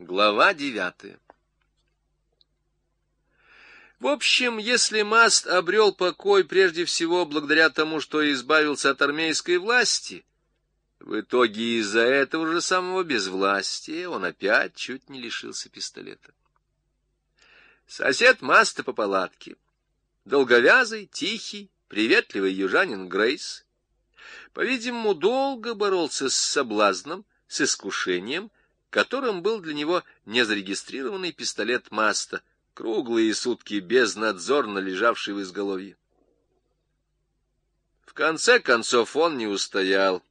Глава девятая В общем, если Маст обрел покой прежде всего благодаря тому, что избавился от армейской власти, в итоге из-за этого же самого безвластия он опять чуть не лишился пистолета. Сосед Маста по палатке, долговязый, тихий, приветливый южанин Грейс, по-видимому, долго боролся с соблазном, с искушением, которым был для него незарегистрированный пистолет Маста, круглые сутки безнадзорно лежавший в изголовье. В конце концов он не устоял.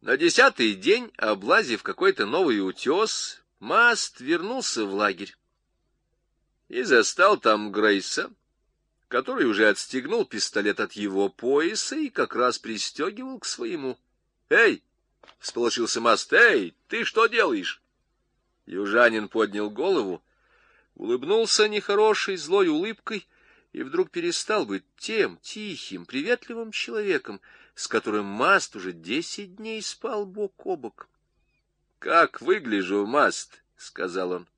На десятый день, облазив какой-то новый утес, Маст вернулся в лагерь и застал там Грейса, который уже отстегнул пистолет от его пояса и как раз пристегивал к своему. «Эй!» — всполошился Маст. «Эй, ты что делаешь?» Южанин поднял голову, улыбнулся нехорошей, злой улыбкой и вдруг перестал быть тем тихим, приветливым человеком, с которым Маст уже десять дней спал бок о бок. «Как выгляжу, Маст?» — сказал он.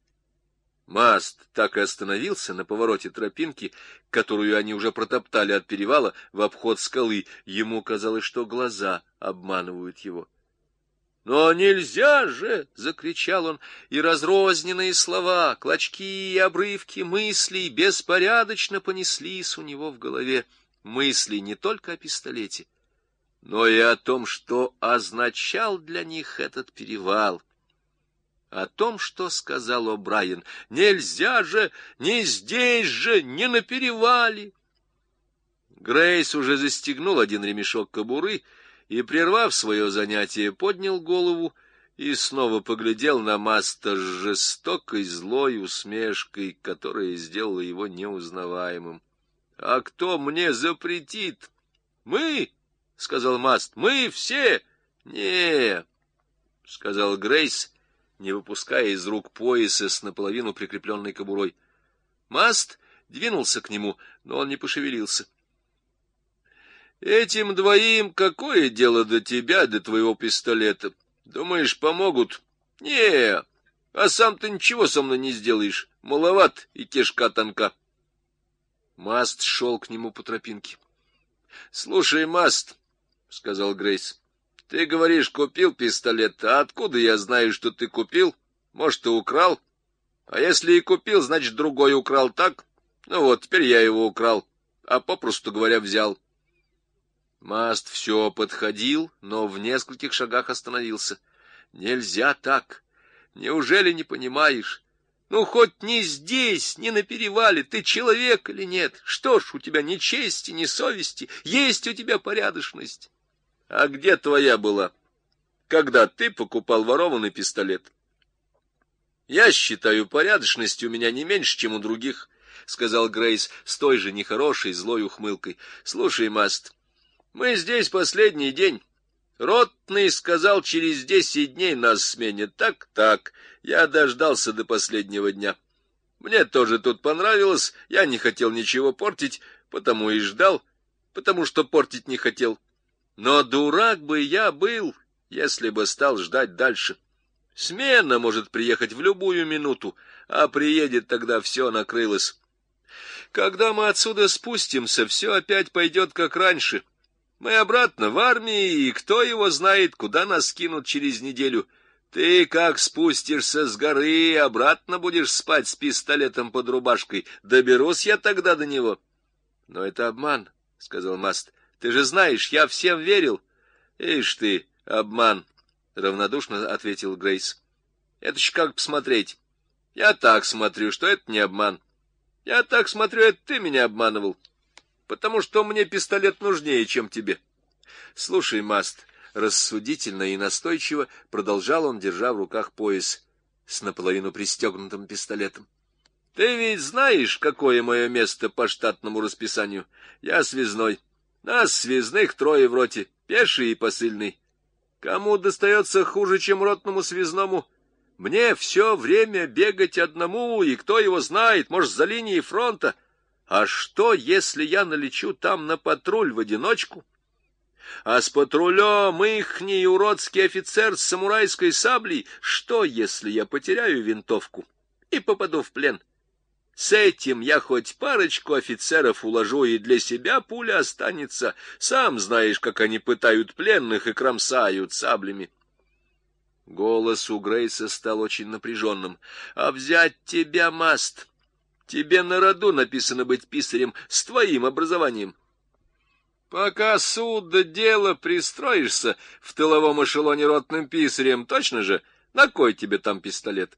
Маст так и остановился на повороте тропинки, которую они уже протоптали от перевала в обход скалы. Ему казалось, что глаза обманывают его. «Но нельзя же!» — закричал он, и разрозненные слова, клочки и обрывки мыслей беспорядочно понеслись у него в голове. Мысли не только о пистолете, но и о том, что означал для них этот перевал — о том, что сказал О'Брайен. Нельзя же, не здесь же, не на перевале. Грейс уже застегнул один ремешок кобуры и, прервав свое занятие, поднял голову и снова поглядел на Маста с жестокой злой усмешкой, которая сделала его неузнаваемым. — А кто мне запретит? — Мы, — сказал Маст, — мы все. — Не, — сказал Грейс, не выпуская из рук пояса с наполовину прикрепленной кобурой. Маст двинулся к нему, но он не пошевелился. Этим двоим какое дело до тебя, до твоего пистолета? Думаешь, помогут? Не, а сам ты ничего со мной не сделаешь. Маловат и кишка тонка. Маст шел к нему по тропинке. — Слушай, Маст, — сказал Грейс, ты говоришь, купил пистолет, а откуда я знаю, что ты купил? Может, ты украл? А если и купил, значит, другой украл, так? Ну вот, теперь я его украл, а попросту говоря, взял. Маст все подходил, но в нескольких шагах остановился. Нельзя так. Неужели не понимаешь? Ну, хоть не здесь, не на перевале, ты человек или нет? Что ж, у тебя ни чести, ни совести, есть у тебя порядочность. А где твоя была, когда ты покупал ворованный пистолет? Я считаю, порядочность у меня не меньше, чем у других, — сказал Грейс с той же нехорошей злой ухмылкой. — Слушай, Маст, мы здесь последний день. Ротный сказал, через десять дней нас сменят. Так, так, я дождался до последнего дня. Мне тоже тут понравилось, я не хотел ничего портить, потому и ждал, потому что портить не хотел. — но дурак бы я был, если бы стал ждать дальше. Смена может приехать в любую минуту, а приедет тогда все накрылось. Когда мы отсюда спустимся, все опять пойдет как раньше. Мы обратно в армии, и кто его знает, куда нас кинут через неделю. Ты как спустишься с горы, обратно будешь спать с пистолетом под рубашкой. Доберусь я тогда до него. — Но это обман, — сказал Маст. Ты же знаешь, я всем верил. Ишь ты, обман, — равнодушно ответил Грейс. Это ж как посмотреть. Я так смотрю, что это не обман. Я так смотрю, это ты меня обманывал. Потому что мне пистолет нужнее, чем тебе. Слушай, Маст, рассудительно и настойчиво продолжал он, держа в руках пояс с наполовину пристегнутым пистолетом. Ты ведь знаешь, какое мое место по штатному расписанию? Я связной. Нас, связных, трое в роте, пеший и посыльный. Кому достается хуже, чем ротному связному? Мне все время бегать одному, и кто его знает, может, за линией фронта. А что, если я налечу там на патруль в одиночку? А с патрулем ихний уродский офицер с самурайской саблей, что, если я потеряю винтовку и попаду в плен? С этим я хоть парочку офицеров уложу, и для себя пуля останется. Сам знаешь, как они пытают пленных и кромсают саблями. Голос у Грейса стал очень напряженным. — А взять тебя, Маст? Тебе на роду написано быть писарем с твоим образованием. Пока суд да дело пристроишься в тыловом эшелоне ротным писарем, точно же? На кой тебе там пистолет?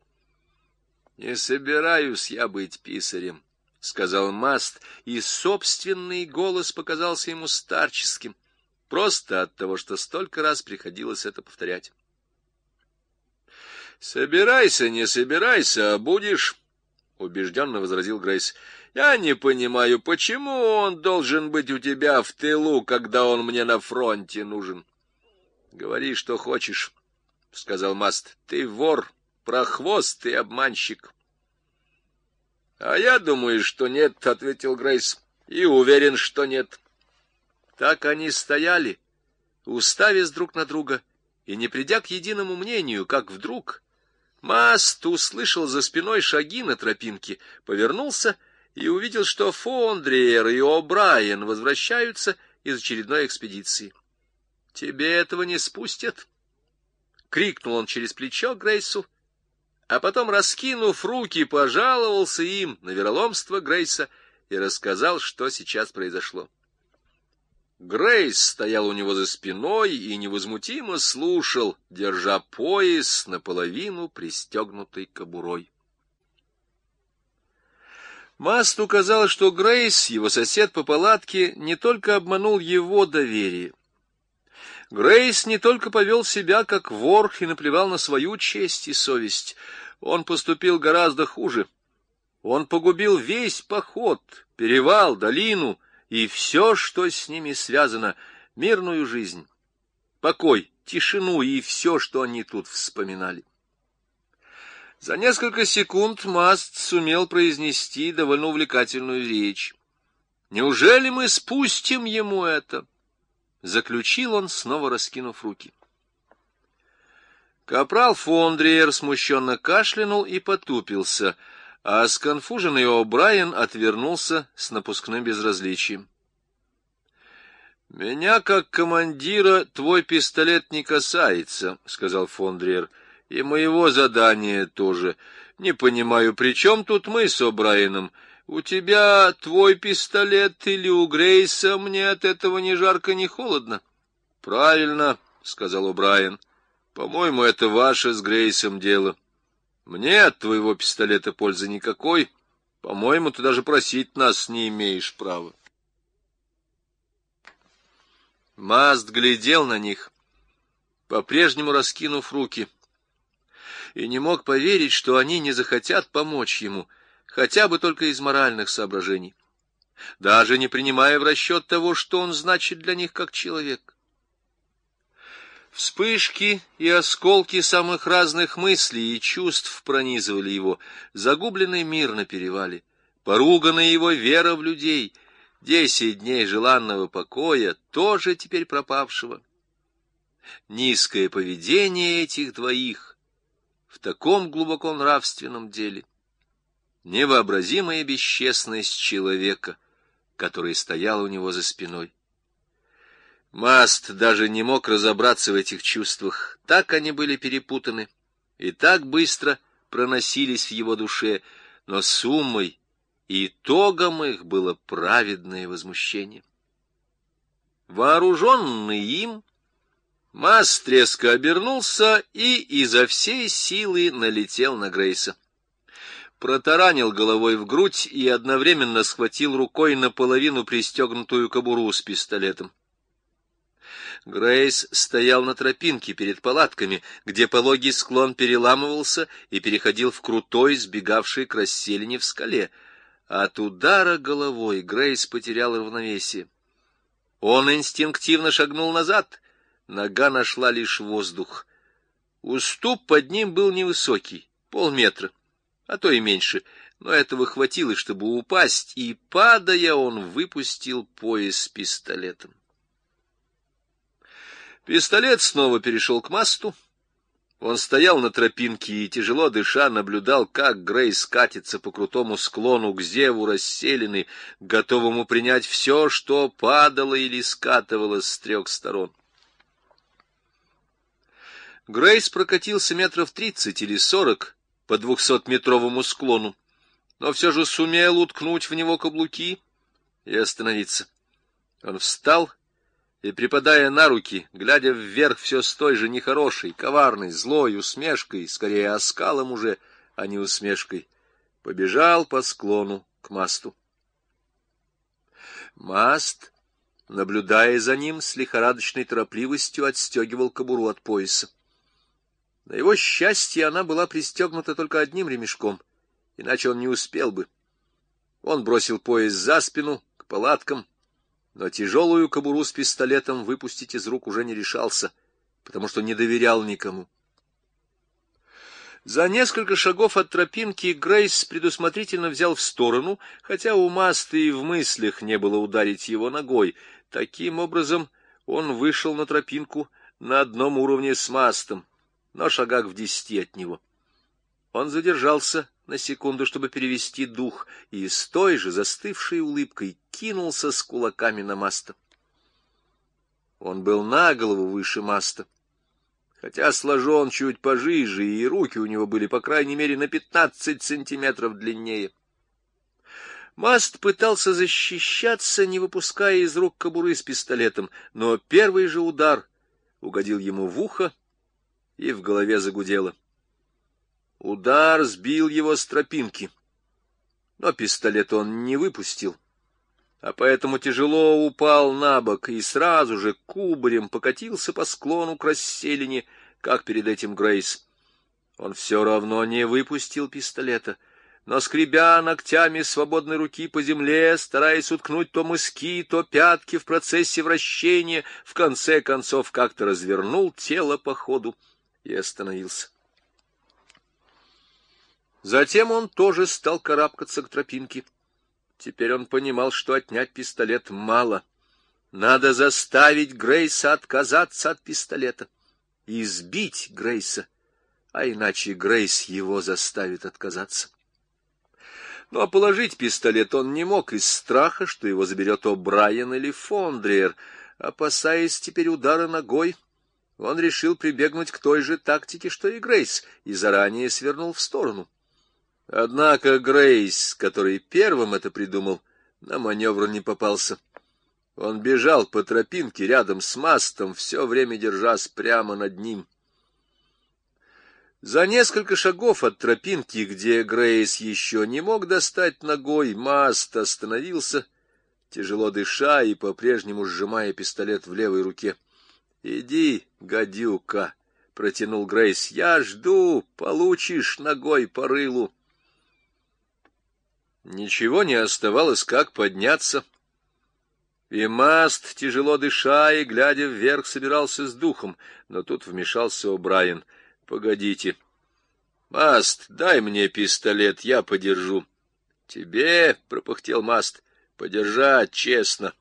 — Не собираюсь я быть писарем, — сказал Маст, и собственный голос показался ему старческим, просто от того, что столько раз приходилось это повторять. — Собирайся, не собирайся, а будешь, — убежденно возразил Грейс. — Я не понимаю, почему он должен быть у тебя в тылу, когда он мне на фронте нужен? — Говори, что хочешь, — сказал Маст. — Ты вор, прохвост и обманщик. — А я думаю, что нет, — ответил Грейс, — и уверен, что нет. Так они стояли, уставясь друг на друга, и не придя к единому мнению, как вдруг Маст услышал за спиной шаги на тропинке, повернулся и увидел, что Фондриер и О'Брайен возвращаются из очередной экспедиции. — Тебе этого не спустят! — крикнул он через плечо Грейсу, а потом, раскинув руки, пожаловался им на вероломство Грейса и рассказал, что сейчас произошло. Грейс стоял у него за спиной и невозмутимо слушал, держа пояс наполовину пристегнутой кобурой. Масту казалось, что Грейс, его сосед по палатке, не только обманул его доверие. Грейс не только повел себя как вор и наплевал на свою честь и совесть, он поступил гораздо хуже. Он погубил весь поход, перевал, долину — и все, что с ними связано, мирную жизнь, покой, тишину и все, что они тут вспоминали. За несколько секунд Маст сумел произнести довольно увлекательную речь. «Неужели мы спустим ему это?» Заключил он, снова раскинув руки. Капрал Фондриер смущенно кашлянул и потупился — а сконфуженный О'Брайен отвернулся с напускным безразличием. «Меня, как командира, твой пистолет не касается», — сказал Фондриер, — «и моего задания тоже. Не понимаю, при чем тут мы с О'Брайеном? У тебя твой пистолет или у Грейса, мне от этого ни жарко, ни холодно». «Правильно», — сказал О'Брайен, — «по-моему, это ваше с Грейсом дело». Мне от твоего пистолета пользы никакой. По-моему, ты даже просить нас не имеешь права. Маст глядел на них, по-прежнему раскинув руки, и не мог поверить, что они не захотят помочь ему, хотя бы только из моральных соображений, даже не принимая в расчет того, что он значит для них как человек. Вспышки и осколки самых разных мыслей и чувств пронизывали его, загубленный мир на перевале, поруганная его вера в людей, десять дней желанного покоя, тоже теперь пропавшего. Низкое поведение этих двоих в таком глубоко нравственном деле, невообразимая бесчестность человека, который стоял у него за спиной. Маст даже не мог разобраться в этих чувствах. Так они были перепутаны и так быстро проносились в его душе, но суммой и итогом их было праведное возмущение. Вооруженный им, Маст резко обернулся и изо всей силы налетел на Грейса. Протаранил головой в грудь и одновременно схватил рукой наполовину пристегнутую кобуру с пистолетом. Грейс стоял на тропинке перед палатками, где пологий склон переламывался и переходил в крутой, сбегавший к расселине в скале. От удара головой Грейс потерял равновесие. Он инстинктивно шагнул назад, нога нашла лишь воздух. Уступ под ним был невысокий, полметра, а то и меньше, но этого хватило, чтобы упасть, и, падая, он выпустил пояс с пистолетом. Пистолет снова перешел к масту. Он стоял на тропинке и, тяжело дыша, наблюдал, как Грейс катится по крутому склону к зеву расселены, готовому принять все, что падало или скатывалось с трех сторон. Грейс прокатился метров тридцать или сорок по двухсотметровому склону, но все же сумел уткнуть в него каблуки и остановиться. Он встал и, припадая на руки, глядя вверх все с той же нехорошей, коварной, злой усмешкой, скорее оскалом уже, а не усмешкой, побежал по склону к масту. Маст, наблюдая за ним, с лихорадочной торопливостью отстегивал кобуру от пояса. На его счастье она была пристегнута только одним ремешком, иначе он не успел бы. Он бросил пояс за спину, к палаткам, но тяжелую кобуру с пистолетом выпустить из рук уже не решался, потому что не доверял никому. За несколько шагов от тропинки Грейс предусмотрительно взял в сторону, хотя у Маста и в мыслях не было ударить его ногой. Таким образом он вышел на тропинку на одном уровне с Мастом, но шагах в десяти от него. Он задержался на секунду, чтобы перевести дух, и с той же застывшей улыбкой кинулся с кулаками на Маста. Он был на голову выше Маста, хотя сложен чуть пожиже, и руки у него были, по крайней мере, на пятнадцать сантиметров длиннее. Маст пытался защищаться, не выпуская из рук кобуры с пистолетом, но первый же удар угодил ему в ухо, и в голове загудело. Удар сбил его с тропинки, но пистолет он не выпустил, а поэтому тяжело упал на бок и сразу же кубарем покатился по склону к расселине, как перед этим Грейс. Он все равно не выпустил пистолета, но, скребя ногтями свободной руки по земле, стараясь уткнуть то мыски, то пятки в процессе вращения, в конце концов как-то развернул тело по ходу и остановился. Затем он тоже стал карабкаться к тропинке. Теперь он понимал, что отнять пистолет мало. Надо заставить Грейса отказаться от пистолета избить Грейса, а иначе Грейс его заставит отказаться. Но положить пистолет он не мог из страха, что его заберет О'Брайен или Фондриер. Опасаясь теперь удара ногой, он решил прибегнуть к той же тактике, что и Грейс, и заранее свернул в сторону. Однако Грейс, который первым это придумал, на маневр не попался. Он бежал по тропинке рядом с мастом, все время держась прямо над ним. За несколько шагов от тропинки, где Грейс еще не мог достать ногой, маст остановился, тяжело дыша и по-прежнему сжимая пистолет в левой руке. — Иди, гадюка! — протянул Грейс. — Я жду, получишь ногой по рылу. Ничего не оставалось, как подняться. И Маст, тяжело дыша и глядя вверх, собирался с духом, но тут вмешался О'Брайен. — Погодите. — Маст, дай мне пистолет, я подержу. — Тебе, — пропыхтел Маст, — подержать честно.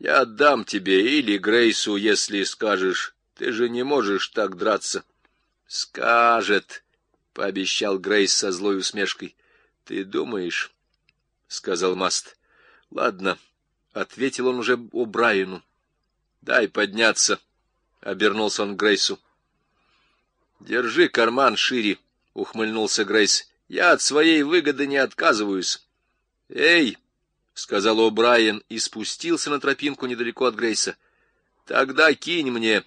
Я отдам тебе или Грейсу, если скажешь. Ты же не можешь так драться. — Скажет, — пообещал Грейс со злой усмешкой. — Ты думаешь... — сказал Маст. — Ладно, — ответил он уже о Брайану. — Дай подняться, — обернулся он к Грейсу. — Держи карман шире, — ухмыльнулся Грейс. — Я от своей выгоды не отказываюсь. — Эй, — сказал О'Брайен и спустился на тропинку недалеко от Грейса. — Тогда кинь мне.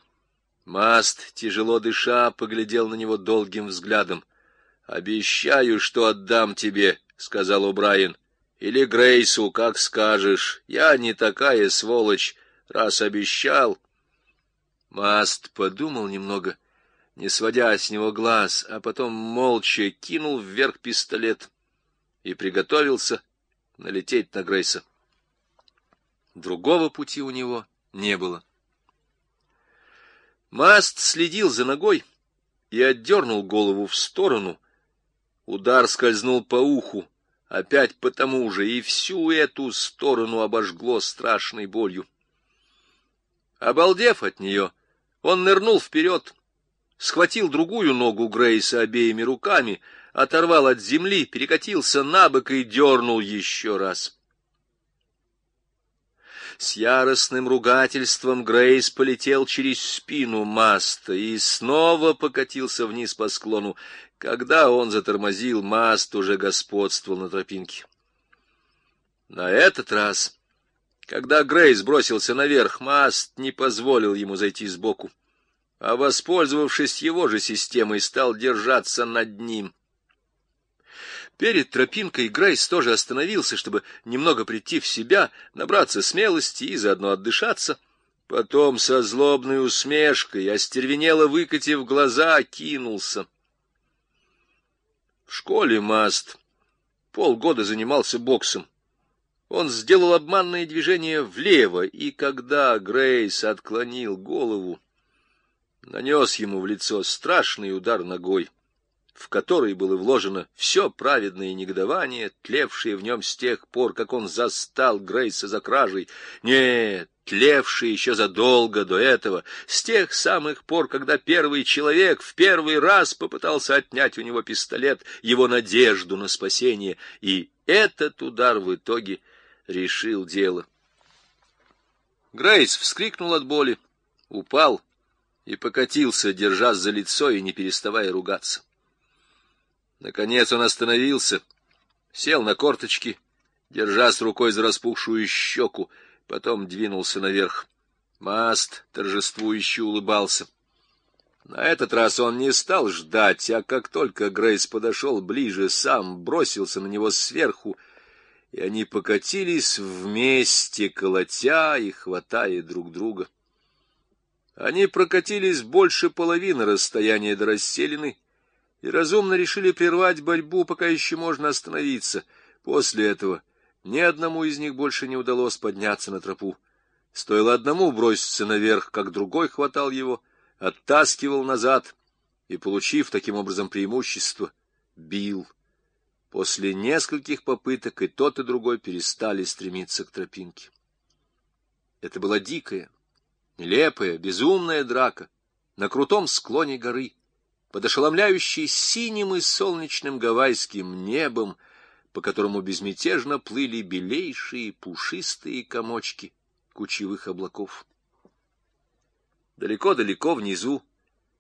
Маст, тяжело дыша, поглядел на него долгим взглядом. — Обещаю, что отдам тебе, — сказал О'Брайен. Или Грейсу, как скажешь. Я не такая сволочь, раз обещал. Маст подумал немного, не сводя с него глаз, а потом молча кинул вверх пистолет и приготовился налететь на Грейса. Другого пути у него не было. Маст следил за ногой и отдернул голову в сторону. Удар скользнул по уху, опять потому же, и всю эту сторону обожгло страшной болью. Обалдев от нее, Он нырнул вперед, схватил другую ногу Грейса обеими руками, оторвал от земли, перекатился на бок и дернул еще раз. С яростным ругательством Грейс полетел через спину Маста и снова покатился вниз по склону. Когда он затормозил, Маст уже господствовал на тропинке. На этот раз, когда Грейс бросился наверх, Маст не позволил ему зайти сбоку, а, воспользовавшись его же системой, стал держаться над ним. Перед тропинкой Грейс тоже остановился, чтобы немного прийти в себя, набраться смелости и заодно отдышаться. Потом со злобной усмешкой, остервенело выкатив глаза, кинулся. В школе Маст полгода занимался боксом. Он сделал обманное движение влево, и когда Грейс отклонил голову, нанес ему в лицо страшный удар ногой в который было вложено все праведное негодование, тлевшее в нем с тех пор, как он застал Грейса за кражей. Нет, тлевшее еще задолго до этого, с тех самых пор, когда первый человек в первый раз попытался отнять у него пистолет, его надежду на спасение, и этот удар в итоге решил дело. Грейс вскрикнул от боли, упал и покатился, держась за лицо и не переставая ругаться. Наконец он остановился, сел на корточки, держась рукой за распухшую щеку, потом двинулся наверх. Маст торжествующе улыбался. На этот раз он не стал ждать, а как только Грейс подошел ближе, сам бросился на него сверху, и они покатились вместе, колотя и хватая друг друга. Они прокатились больше половины расстояния до расселены, и разумно решили прервать борьбу, пока еще можно остановиться. После этого ни одному из них больше не удалось подняться на тропу. Стоило одному броситься наверх, как другой хватал его, оттаскивал назад и, получив таким образом преимущество, бил. После нескольких попыток и тот, и другой перестали стремиться к тропинке. Это была дикая, нелепая, безумная драка на крутом склоне горы под ошеломляющей синим и солнечным гавайским небом, по которому безмятежно плыли белейшие пушистые комочки кучевых облаков. Далеко-далеко внизу,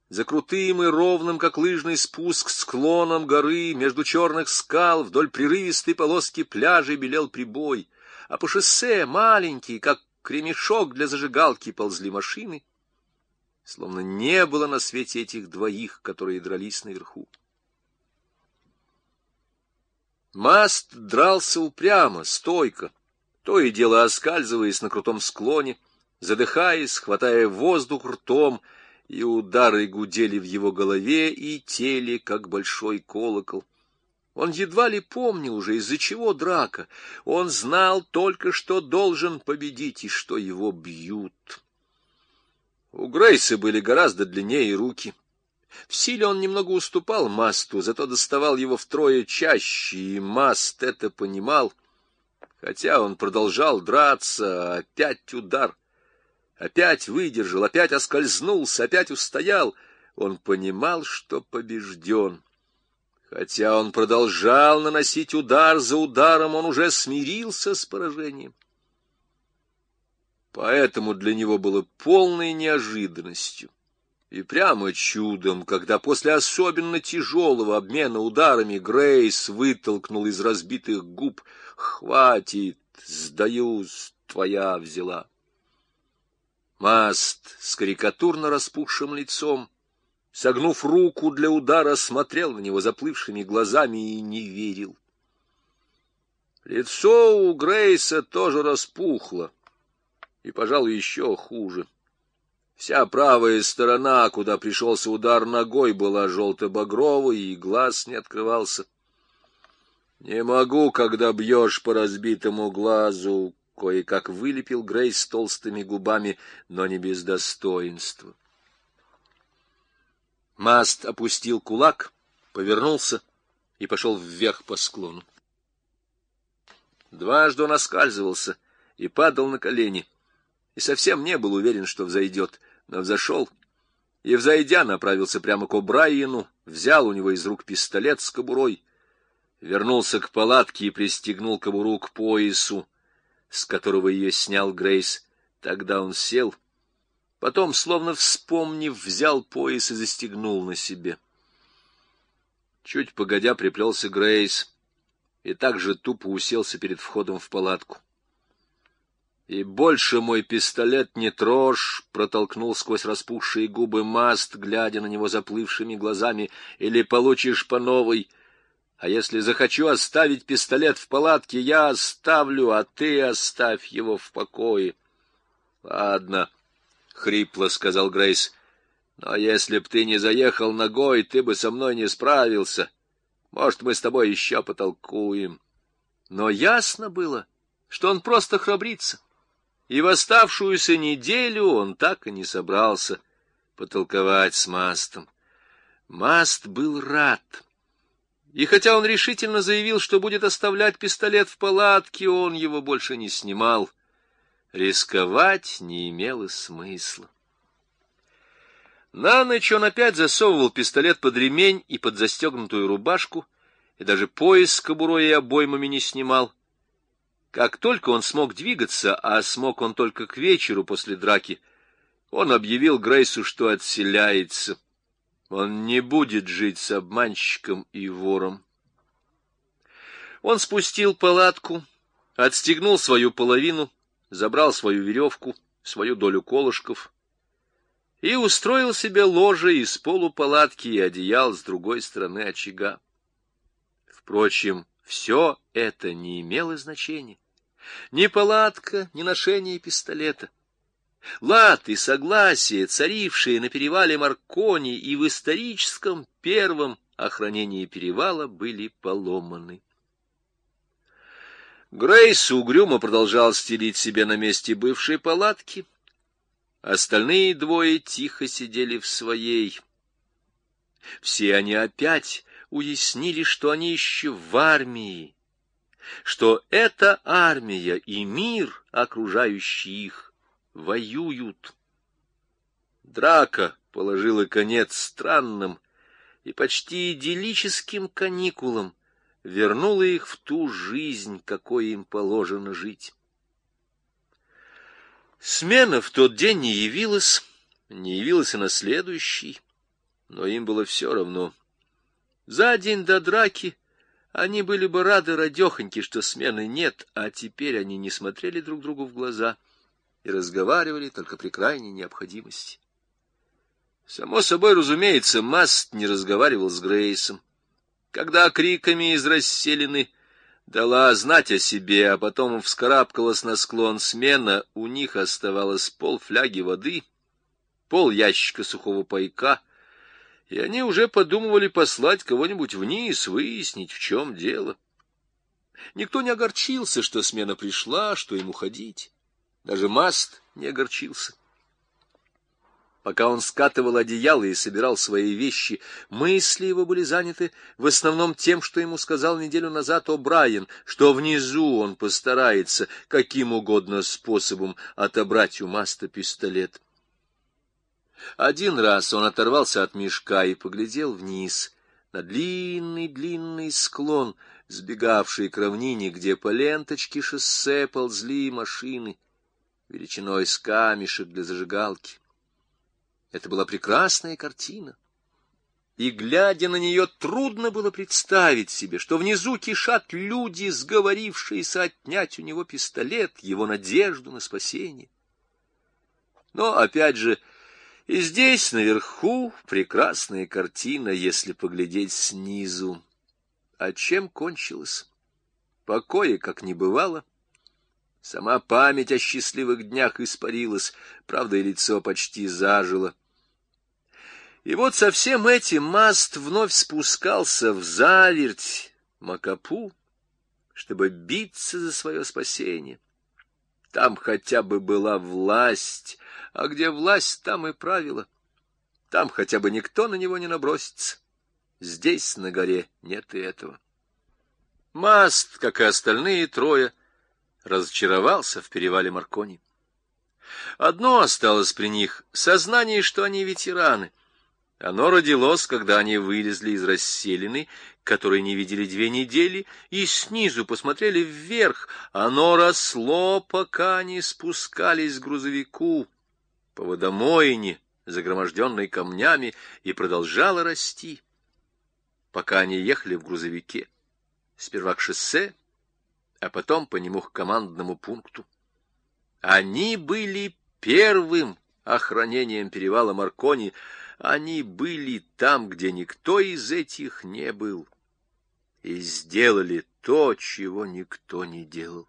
за крутым и ровным, как лыжный спуск, склоном горы, между черных скал, вдоль прерывистой полоски пляжей белел прибой, а по шоссе, маленький, как кремешок для зажигалки, ползли машины — словно не было на свете этих двоих, которые дрались наверху. Маст дрался упрямо, стойко, то и дело оскальзываясь на крутом склоне, задыхаясь, хватая воздух ртом, и удары гудели в его голове и теле, как большой колокол. Он едва ли помнил уже, из-за чего драка. Он знал только, что должен победить и что его бьют. У Грейса были гораздо длиннее руки. В силе он немного уступал Масту, зато доставал его втрое чаще, и Маст это понимал. Хотя он продолжал драться, опять удар. Опять выдержал, опять оскользнулся, опять устоял. Он понимал, что побежден. Хотя он продолжал наносить удар за ударом, он уже смирился с поражением. Поэтому для него было полной неожиданностью и прямо чудом, когда после особенно тяжелого обмена ударами Грейс вытолкнул из разбитых губ «Хватит, сдаюсь, твоя взяла». Маст с карикатурно распухшим лицом, согнув руку для удара, смотрел на него заплывшими глазами и не верил. Лицо у Грейса тоже распухло и, пожалуй, еще хуже. Вся правая сторона, куда пришелся удар ногой, была желто-багровой, и глаз не открывался. «Не могу, когда бьешь по разбитому глазу», — кое-как вылепил Грейс толстыми губами, но не без достоинства. Маст опустил кулак, повернулся и пошел вверх по склону. Дважды он оскальзывался и падал на колени — и совсем не был уверен, что взойдет, но взошел и, взойдя, направился прямо к О'Брайену, взял у него из рук пистолет с кобурой, вернулся к палатке и пристегнул кобуру к поясу, с которого ее снял Грейс. Тогда он сел, потом, словно вспомнив, взял пояс и застегнул на себе. Чуть погодя приплелся Грейс и также тупо уселся перед входом в палатку. И больше мой пистолет не трожь, протолкнул сквозь распухшие губы маст, глядя на него заплывшими глазами, или получишь по новой. А если захочу оставить пистолет в палатке, я оставлю, а ты оставь его в покое. Ладно, хрипло сказал Грейс. Но если б ты не заехал ногой, ты бы со мной не справился. Может, мы с тобой еще потолкуем. Но ясно было, что он просто храбрится и в оставшуюся неделю он так и не собрался потолковать с Мастом. Маст был рад. И хотя он решительно заявил, что будет оставлять пистолет в палатке, он его больше не снимал. Рисковать не имело смысла. На ночь он опять засовывал пистолет под ремень и под застегнутую рубашку, и даже пояс с кобурой и обоймами не снимал. Как только он смог двигаться, а смог он только к вечеру после драки, он объявил Грейсу, что отселяется. Он не будет жить с обманщиком и вором. Он спустил палатку, отстегнул свою половину, забрал свою веревку, свою долю колышков и устроил себе ложе из полупалатки и одеял с другой стороны очага. Впрочем, все это не имело значения. Ни палатка, ни ношение пистолета. Лад и согласие, царившие на перевале Маркони и в историческом первом охранении перевала, были поломаны. Грейс угрюмо продолжал стелить себе на месте бывшей палатки. Остальные двое тихо сидели в своей. Все они опять уяснили, что они еще в армии, что эта армия и мир, окружающий их, воюют. Драка положила конец странным и почти идиллическим каникулам, вернула их в ту жизнь, какой им положено жить. Смена в тот день не явилась, не явилась и на следующий, но им было все равно. За день до драки они были бы рады радехоньки, что смены нет, а теперь они не смотрели друг другу в глаза и разговаривали только при крайней необходимости. Само собой, разумеется, Маст не разговаривал с Грейсом. Когда криками из расселены дала знать о себе, а потом вскарабкалась на склон смена, у них оставалось пол фляги воды, пол ящика сухого пайка — и они уже подумывали послать кого-нибудь вниз, выяснить, в чем дело. Никто не огорчился, что смена пришла, что им уходить. Даже Маст не огорчился. Пока он скатывал одеяло и собирал свои вещи, мысли его были заняты в основном тем, что ему сказал неделю назад О'Брайен, что внизу он постарается каким угодно способом отобрать у Маста пистолет. Один раз он оторвался от мешка и поглядел вниз, на длинный-длинный склон, сбегавший к равнине, где по ленточке шоссе ползли машины, величиной с камешек для зажигалки. Это была прекрасная картина. И, глядя на нее, трудно было представить себе, что внизу кишат люди, сговорившиеся отнять у него пистолет, его надежду на спасение. Но, опять же, и здесь, наверху, прекрасная картина, если поглядеть снизу. А чем кончилось? Покоя как не бывало. Сама память о счастливых днях испарилась, правда, и лицо почти зажило. И вот со всем этим Маст вновь спускался в заверть Макапу, чтобы биться за свое спасение. Там хотя бы была власть, а где власть, там и правила. Там хотя бы никто на него не набросится. Здесь, на горе, нет и этого. Маст, как и остальные трое, разочаровался в перевале Маркони. Одно осталось при них — сознание, что они ветераны. Оно родилось, когда они вылезли из расселины, которые не видели две недели, и снизу посмотрели вверх. Оно росло, пока они спускались к грузовику по водомоине, загроможденной камнями, и продолжало расти, пока они ехали в грузовике. Сперва к шоссе, а потом по нему к командному пункту. Они были первым охранением перевала Маркони, они были там, где никто из этих не был, и сделали то, чего никто не делал.